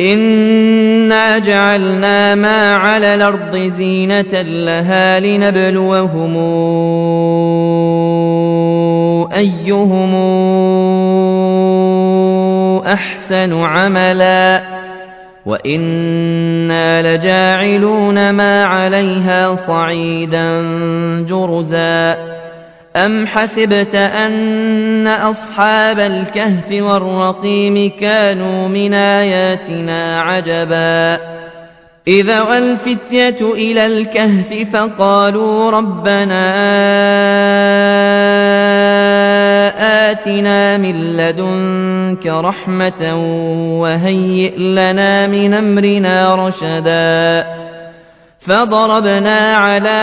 إنا جعلنا ما على الأرض زينة لها لنبلوهم أيهم أحسن عملا وإنا لجاعلون ما عليها صعيدا جرزا أم حسبت أن أصحاب الكهف والرقيم كانوا من آياتنا عجبا إذا والفتية إلى الكهف فقالوا ربنا آتنا من لدنك رحمة وهيئ لنا من أمرنا رشدا فضربنا على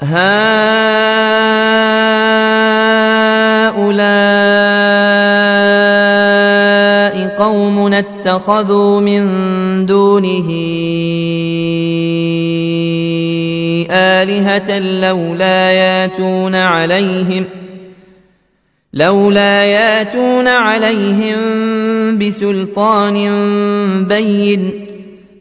هؤلاء قوم اتخذوا من دونه آلهة لولا ياتون عليهم لولا ياتون عليهم بسلطان بين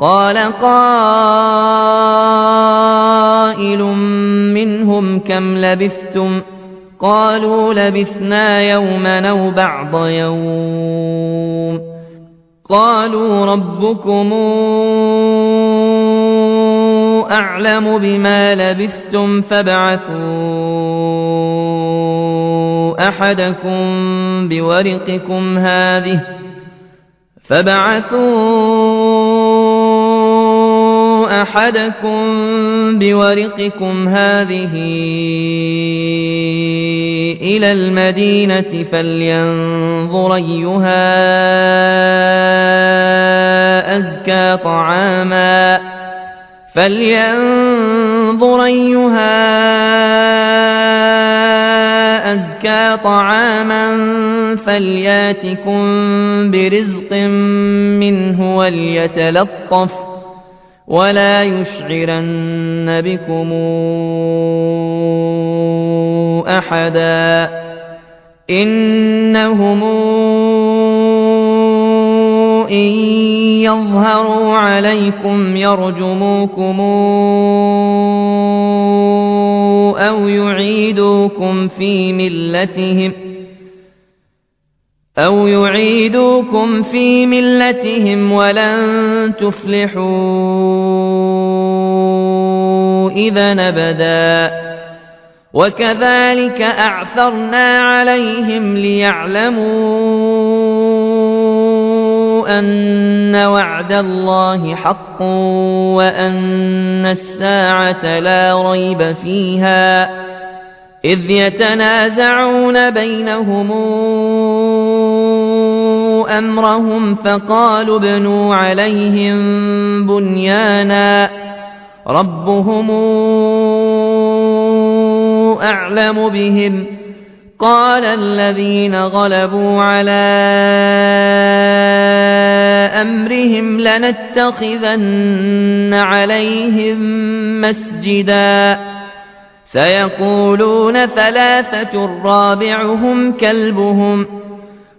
قال قائل منهم كم لبثتم قالوا لبثنا يوما أو بعض يوم قالوا ربكم أعلم بما لبثتم فابعثوا أحدكم بورقكم هذه فابعثوا أحدكم بورقكم هذه إلى المدينة فلينظر أيها أزكى طعاما فلينظر أيها أزكى طعاما فلياتكم برزق منه وليتلطف ولا يشعرن بكم أحدا إنهم إن يظهروا عليكم يرجموكم أو يعيدوكم في ملتهم أو يعيدوكم في ملتهم ولن تفلحوا إذا نبدا وكذلك أعثرنا عليهم ليعلموا أن وعد الله حق وأن الساعة لا ريب فيها إذ يتنازعون بينهم أمرهم فقالوا ابنوا عليهم بنيانا. ربهم أعلم بهم. قال الذين غلبوا على أمرهم لنتخذن عليهم مسجدا. سيقولون ثلاثة رابعهم كلبهم.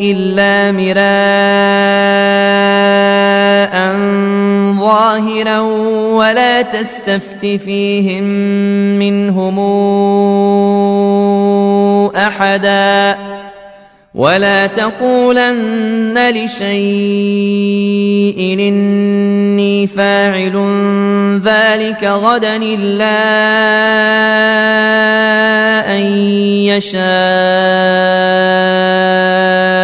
إلا مراء ظاهرا ولا تستفت فيهم منهم أحدا ولا تقولن لشيء إني فاعل ذلك غدا إلا أن يشاء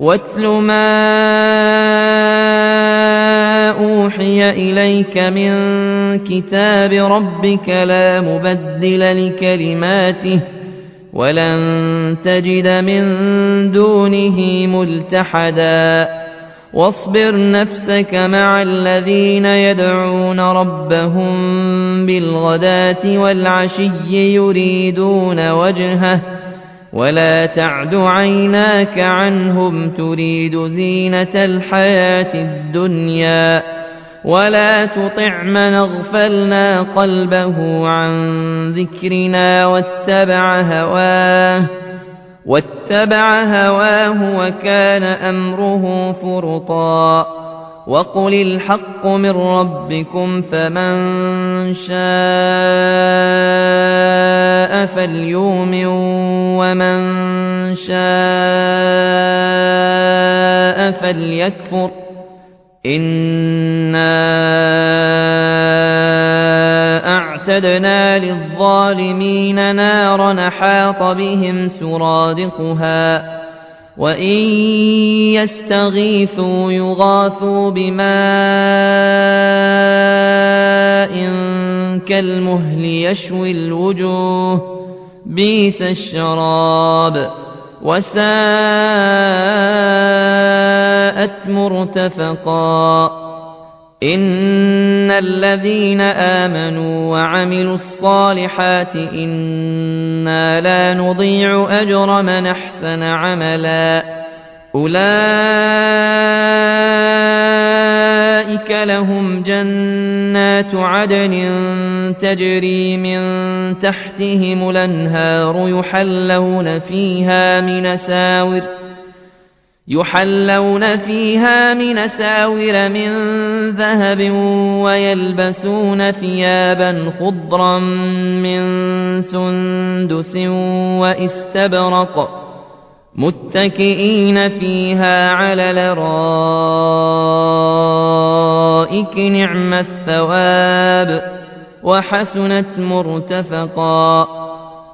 واتل ما أوحي إليك من كتاب ربك لا مبدل لكلماته ولن تجد من دونه ملتحدا واصبر نفسك مع الذين يدعون ربهم بالغداة والعشي يريدون وجهه ولا تعد عيناك عنهم تريد زينة الحياة الدنيا ولا تطع من اغفلنا قلبه عن ذكرنا واتبع هواه واتبع هواه وكان أمره فرطا وقل الحق من ربكم فمن شاء فليؤمن ومن شاء فليكفر إِنَّا وَأَعْتَدْنَا لِلظَّالِمِينَ نَارًا أَحَاطَ بِهِمْ سُرَادِقُهَا وَإِن يَسْتَغِيثُوا يُغَاثُوا بِمَاءٍ كَالْمُهْلِ يَشْوِي الْوُجُوهَ بِئْسَ الشَّرَابُ وَسَاءَتْ مُرْتَفَقًا إن الذين آمنوا وعملوا الصالحات إنا لا نضيع أجر من أحسن عملا أولئك لهم جنات عدن تجري من تحتهم الأنهار يحلون فيها من ساور يحلون فيها من ساور من ذهب ويلبسون ثيابا خضرا من سندس وإستبرق متكئين فيها على الارائك نعم الثواب وحسنت مرتفقا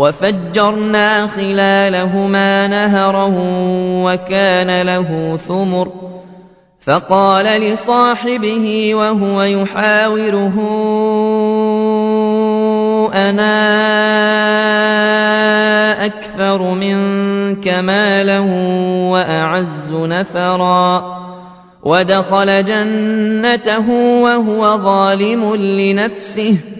وفجرنا خلالهما نهرا وكان له ثمر. فقال لصاحبه وهو يحاوره أنا أكثر منك مالا وأعز نفرا. ودخل جنته وهو ظالم لنفسه.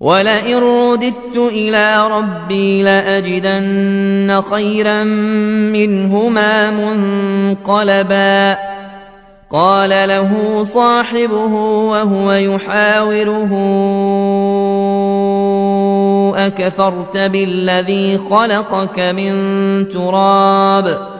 ولئن رددت إلى ربي لأجدن خيرا منهما منقلبا قال له صاحبه وهو يحاوره أكفرت بالذي خلقك من تراب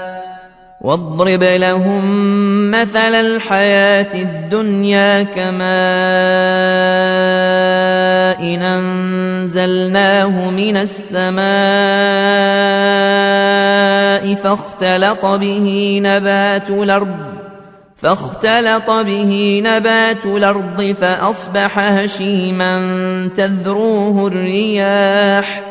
واضرب لهم مثل الحياة الدنيا كماء أنزلناه من السماء فاختلط به نبات الأرض فاختلط به نبات الأرض فأصبح هشيما تذروه الرياح.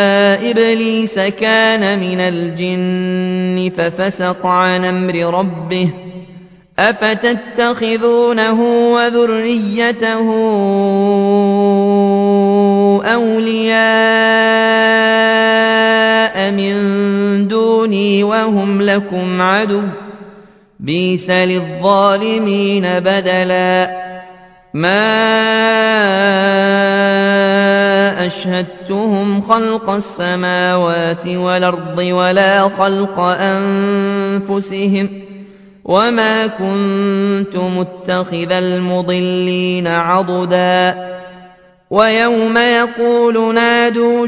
إبليس كان من الجن ففسق عن أمر ربه أفتتخذونه وذريته أولياء من دوني وهم لكم عدو بيس للظالمين بدلا ما أشهدتهم خلق السماوات والأرض ولا خلق أنفسهم وما كنت متخذ المضلين عضدا ويوم يقول نادوا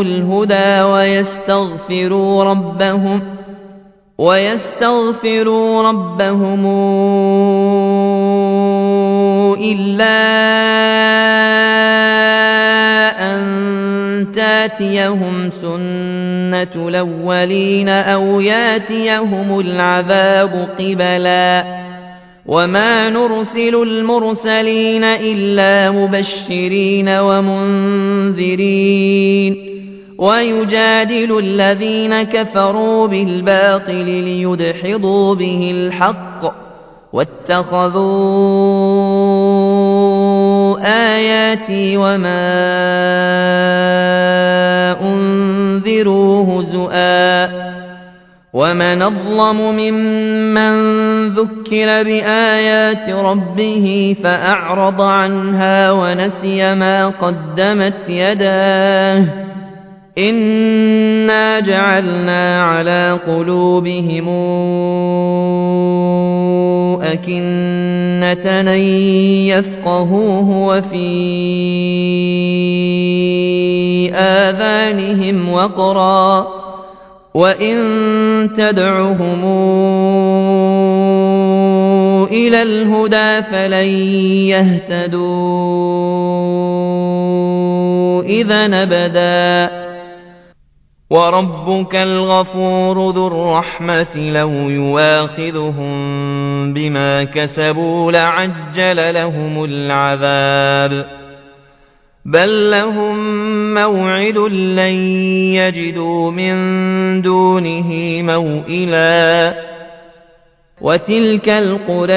الهدى ويستغفروا ربهم ويستغفروا ربهم إلا أن تاتيهم سنة الأولين أو ياتيهم العذاب قبلاً وما نرسل المرسلين إلا مبشرين ومنذرين ويجادل الذين كفروا بالباطل ليدحضوا به الحق واتخذوا آياتي وما أنذروا هزؤا ومن أظلم ممن ذكر بآيات ربه فأعرض عنها ونسي ما قدمت يداه انا جعلنا على قلوبهم اكنه ان يفقهوه وفي اذانهم وقرا وإن تدعهم إلى الهدى فلن يهتدوا إذا نبدا وربك الغفور ذو الرحمة لو يواخذهم بما كسبوا لعجل لهم العذاب. بل لهم موعد لن يجدوا من دونه موئلا. وتلك القرى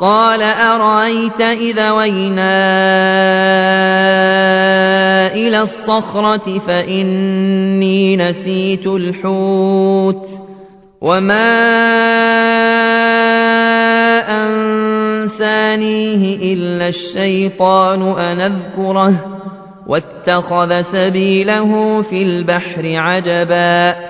قال أرأيت إذا وينا إلى الصخرة فإني نسيت الحوت وما أنسانيه إلا الشيطان أن أذكره واتخذ سبيله في البحر عجبا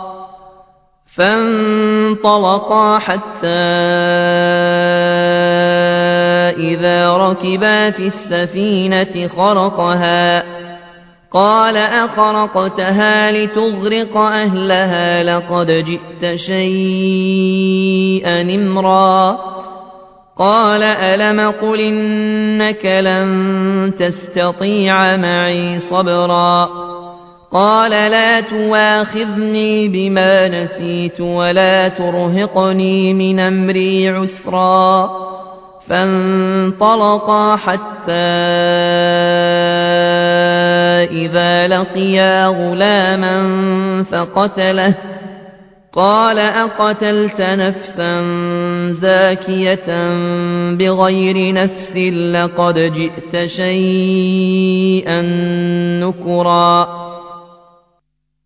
فانطلقا حتى إذا ركبا في السفينة خرقها. قال أخرقتها لتغرق أهلها لقد جئت شيئا امرا. قال ألم قل إنك لن تستطيع معي صبرا؟ قال لا تواخذني بما نسيت ولا ترهقني من أمري عسرا. فانطلقا حتى إذا لقيا غلاما فقتله. قال أقتلت نفسا زاكية بغير نفس لقد جئت شيئا نكرا.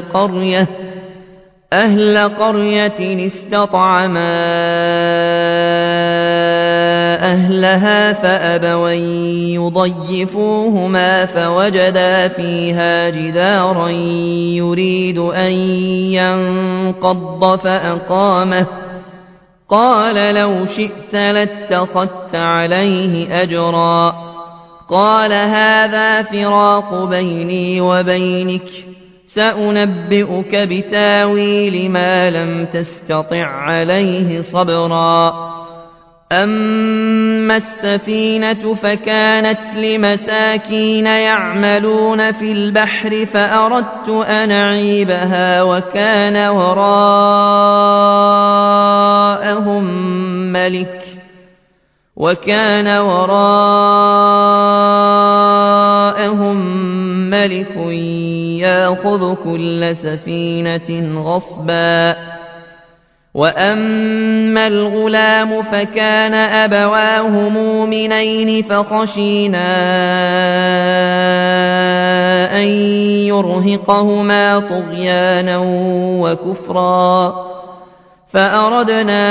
قرية أهل قرية استطعما أهلها فأبوا يضيفوهما فوجدا فيها جدارا يريد أن ينقض فأقامه. قال لو شئت لاتخذت عليه أجرا. قال هذا فراق بيني وبينك. سأنبئك بتاويل ما لم تستطع عليه صبرا. أما السفينة فكانت لمساكين يعملون في البحر فأردت أن أعيبها وكان وراءهم ملك وكان وراءهم ملك ياخذ كل سفينة غصبا. وأما الغلام فكان أبواه مؤمنين فخشينا أن يرهقهما طغيانا وكفرا. فأردنا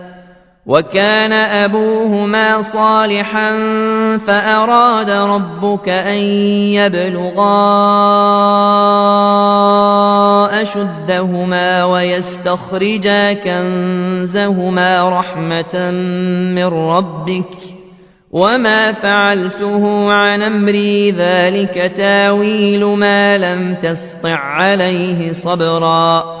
وكان أبوهما صالحا فأراد ربك أن يبلغا أشدهما ويستخرجا كنزهما رحمة من ربك وما فعلته عن أمري ذلك تاويل ما لم تسطع عليه صبرا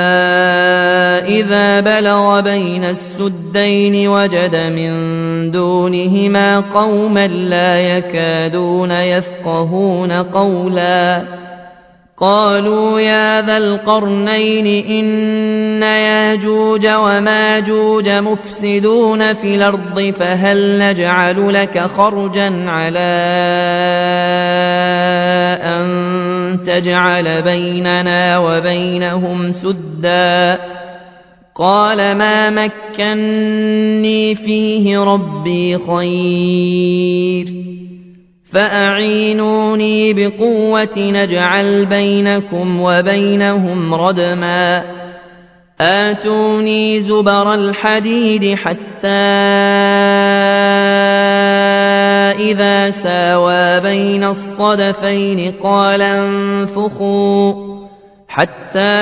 إذا بلغ بين السدين وجد من دونهما قوما لا يكادون يفقهون قولا قالوا يا ذا القرنين إن ياجوج وماجوج مفسدون في الأرض فهل نجعل لك خرجا على أن تجعل بيننا وبينهم سدا قال ما مكني فيه ربي خير فأعينوني بقوة نجعل بينكم وبينهم ردما آتوني زبر الحديد حتى إذا ساوى بين الصدفين قال انفخوا حتى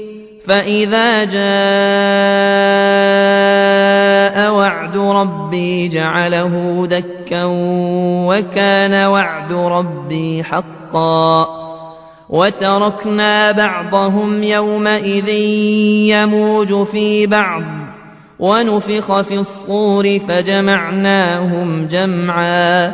فإذا جاء وعد ربي جعله دكا وكان وعد ربي حقا وتركنا بعضهم يومئذ يموج في بعض ونفخ في الصور فجمعناهم جمعا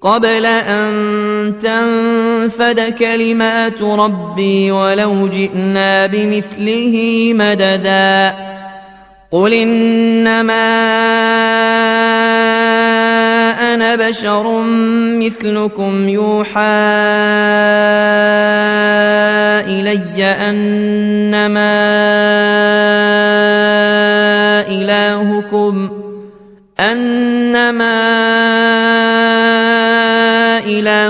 قبل أن تنفد كلمات ربي ولو جئنا بمثله مددا. قل إنما أنا بشر مثلكم يوحى إلي أنما إلهكم أنما إلهكم